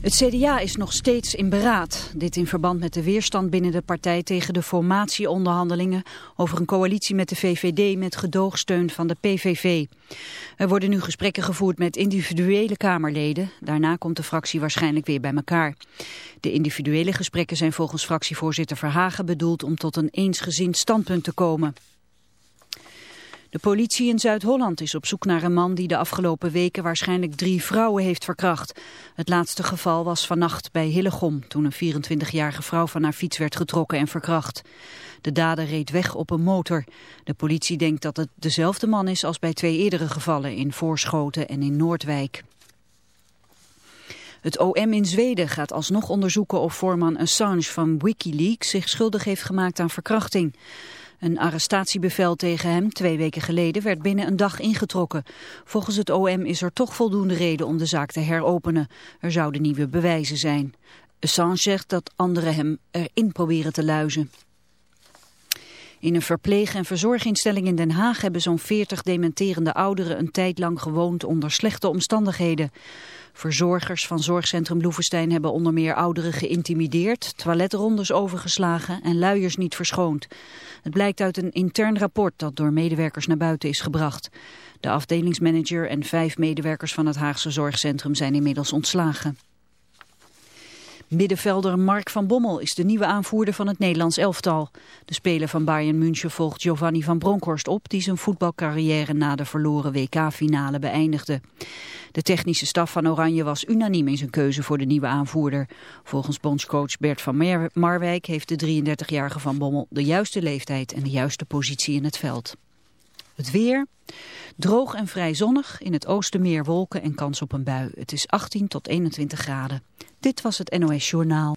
Het CDA is nog steeds in beraad. Dit in verband met de weerstand binnen de partij tegen de formatieonderhandelingen over een coalitie met de VVD met gedoogsteun van de PVV. Er worden nu gesprekken gevoerd met individuele Kamerleden. Daarna komt de fractie waarschijnlijk weer bij elkaar. De individuele gesprekken zijn volgens fractievoorzitter Verhagen bedoeld om tot een eensgezind standpunt te komen. De politie in Zuid-Holland is op zoek naar een man die de afgelopen weken waarschijnlijk drie vrouwen heeft verkracht. Het laatste geval was vannacht bij Hillegom, toen een 24-jarige vrouw van haar fiets werd getrokken en verkracht. De dader reed weg op een motor. De politie denkt dat het dezelfde man is als bij twee eerdere gevallen in Voorschoten en in Noordwijk. Het OM in Zweden gaat alsnog onderzoeken of voorman Assange van Wikileaks zich schuldig heeft gemaakt aan verkrachting. Een arrestatiebevel tegen hem twee weken geleden werd binnen een dag ingetrokken. Volgens het OM is er toch voldoende reden om de zaak te heropenen. Er zouden nieuwe bewijzen zijn. Assange zegt dat anderen hem erin proberen te luizen. In een verpleeg- en verzorginstelling in Den Haag hebben zo'n 40 dementerende ouderen een tijd lang gewoond onder slechte omstandigheden. Verzorgers van zorgcentrum Loevestein hebben onder meer ouderen geïntimideerd, toiletrondes overgeslagen en luiers niet verschoond. Het blijkt uit een intern rapport dat door medewerkers naar buiten is gebracht. De afdelingsmanager en vijf medewerkers van het Haagse zorgcentrum zijn inmiddels ontslagen. Middenvelder Mark van Bommel is de nieuwe aanvoerder van het Nederlands elftal. De speler van Bayern München volgt Giovanni van Bronckhorst op... die zijn voetbalcarrière na de verloren WK-finale beëindigde. De technische staf van Oranje was unaniem in zijn keuze voor de nieuwe aanvoerder. Volgens bondscoach Bert van Marwijk heeft de 33-jarige Van Bommel... de juiste leeftijd en de juiste positie in het veld. Het weer... Droog en vrij zonnig, in het oosten meer wolken en kans op een bui. Het is 18 tot 21 graden. Dit was het NOS Journaal.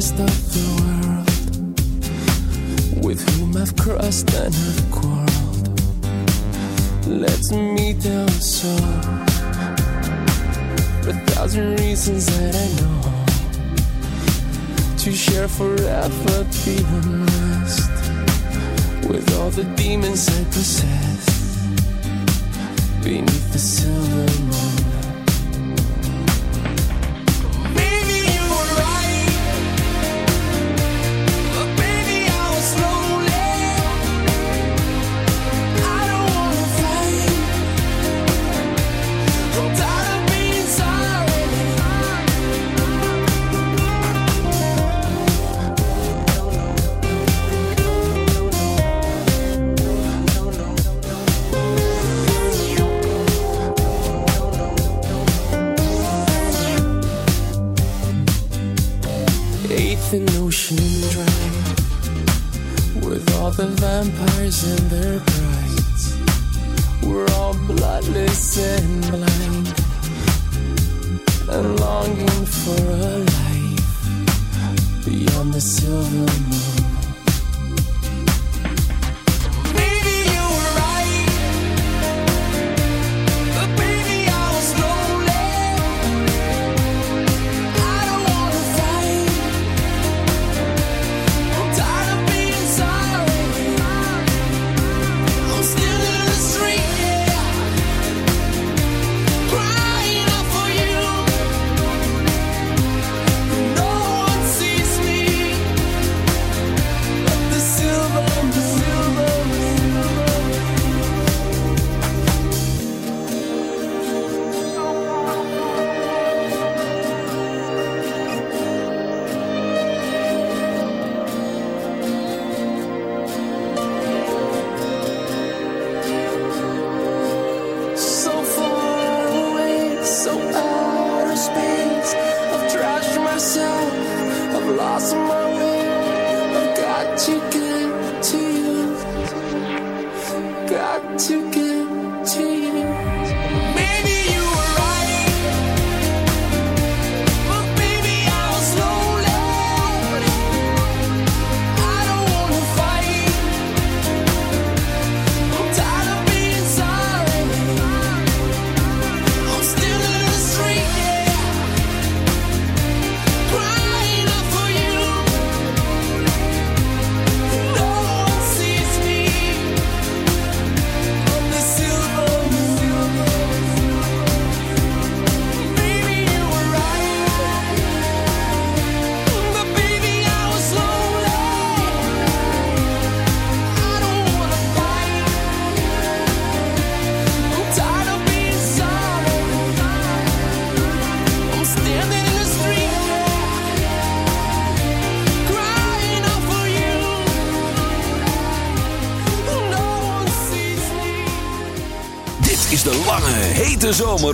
rest of the world with whom I've crossed and have quarreled. Let's meet elsewhere. A thousand reasons that I know to share forever the unrest with all the demons I possess beneath the silver moon.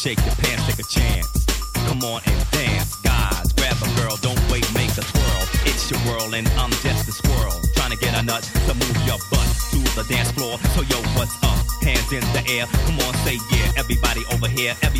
shake your pants, take a chance. Come on and dance, guys. Grab a girl, don't wait, make a twirl. It's your world and I'm just a squirrel. Trying to get a nut to move your butt to the dance floor. So yo, what's up? Hands in the air. Come on, say yeah. Everybody over here. Everybody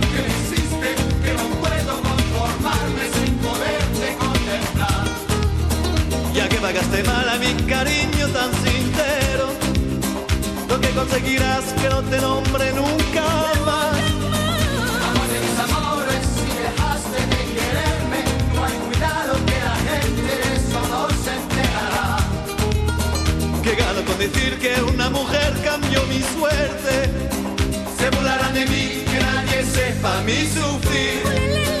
que pagaste mal a mi cariño tan sincero, lo que conseguirás que no te nombre nunca más. Amor de mis amores, si dejaste de quererme, no hay cuidado que la gente de eso no se enterará. Que gano con decir que una mujer cambió mi suerte. Se burlarán de mí, que nadie sepa mi sufrir.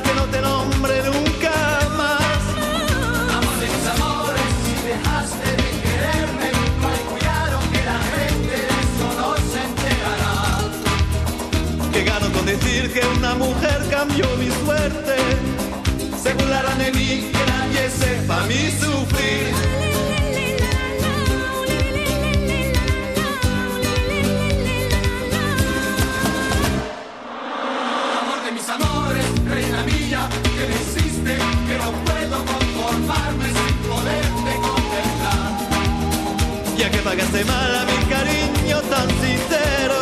decir que una mujer cambió mi suerte. Se burlarán de mí, que nadie sepa mi sufrir. Amor de mis amores, reina mía, que me hiciste que no puedo conformarme sin poderte contemplar. Ya que pagaste mal a mi cariño tan sincero,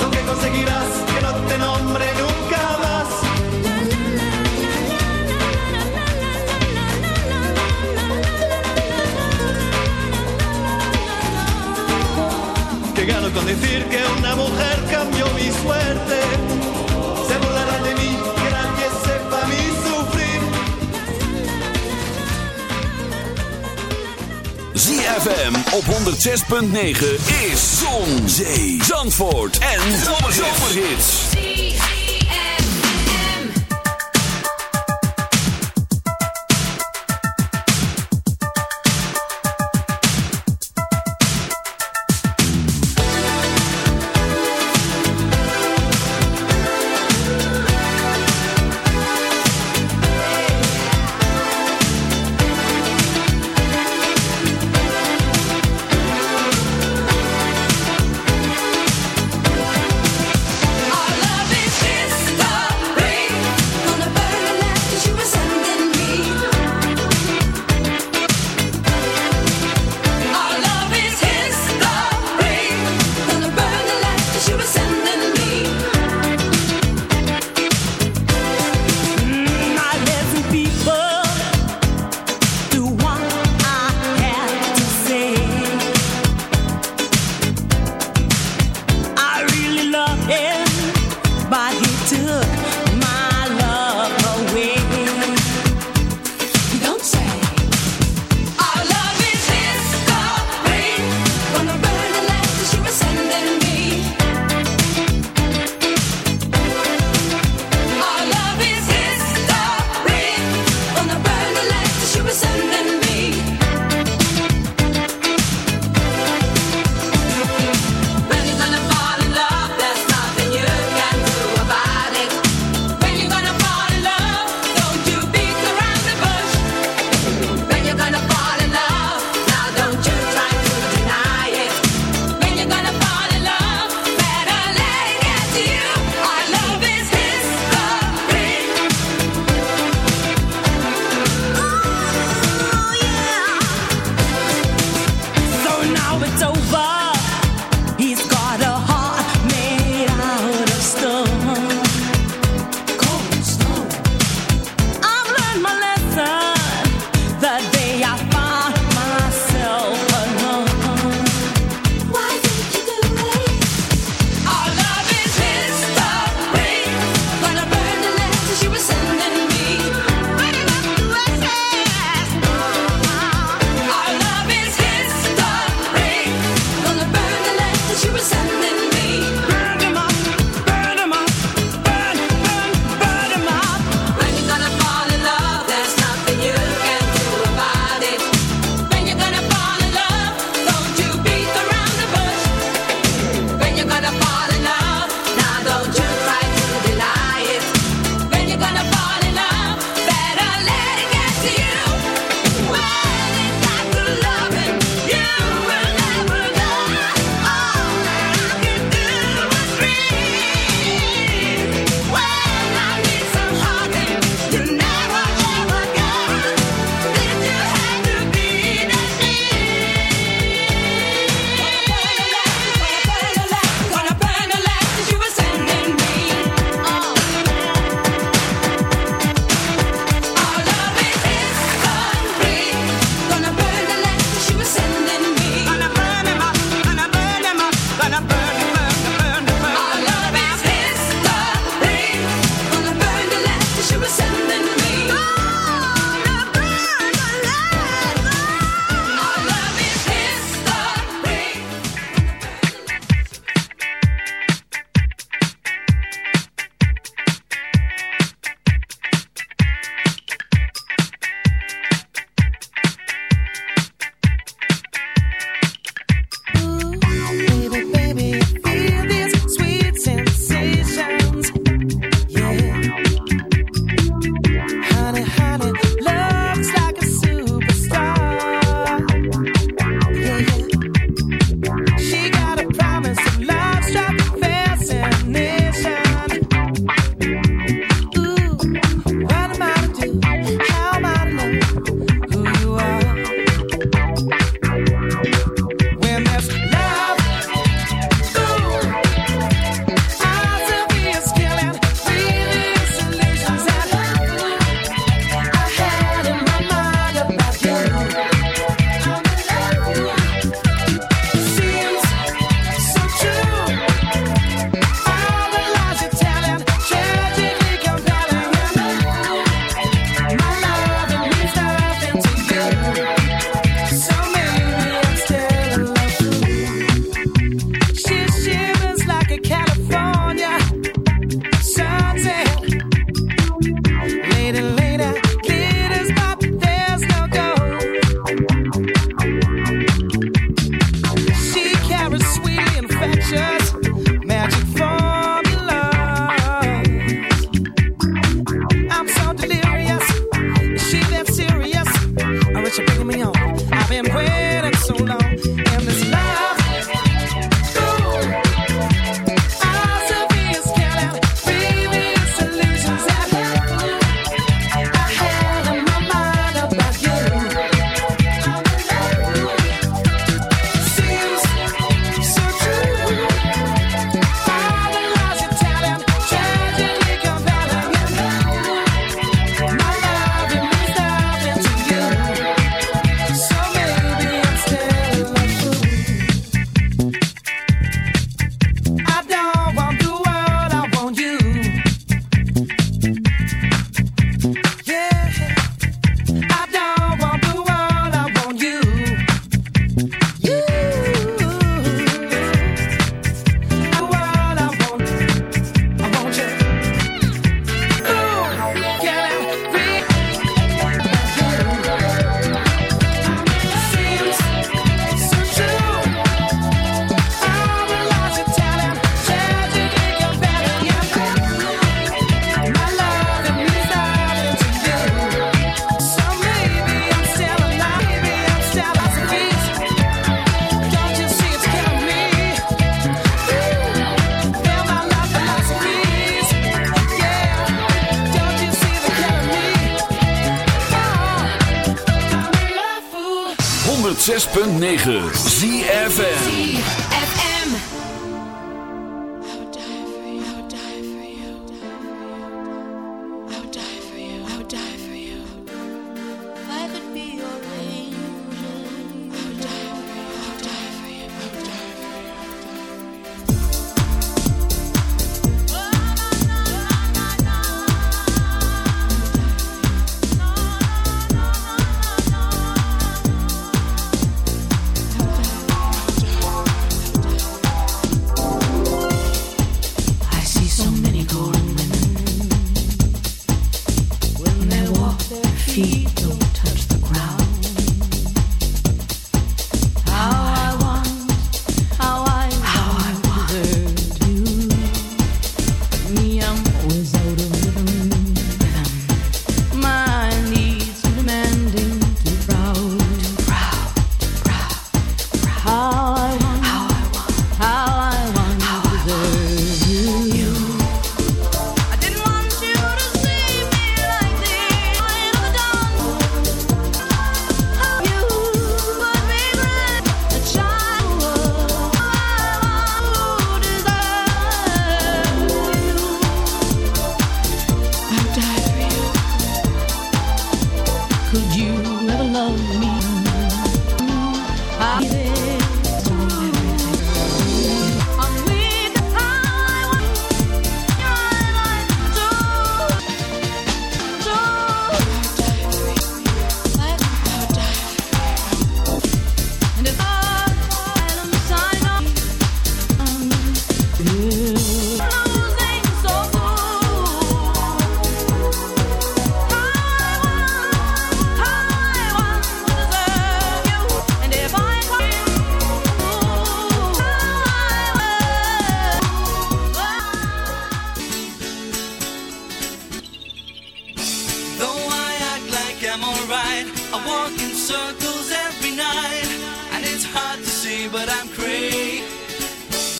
lo que conseguirás con decir que una mujer cambió mi suerte. Se burlarán de mí, que nadie sepa mi sufrir. ZFM op 106.9 is Zon, Zee, Zandvoort en Zomerhits.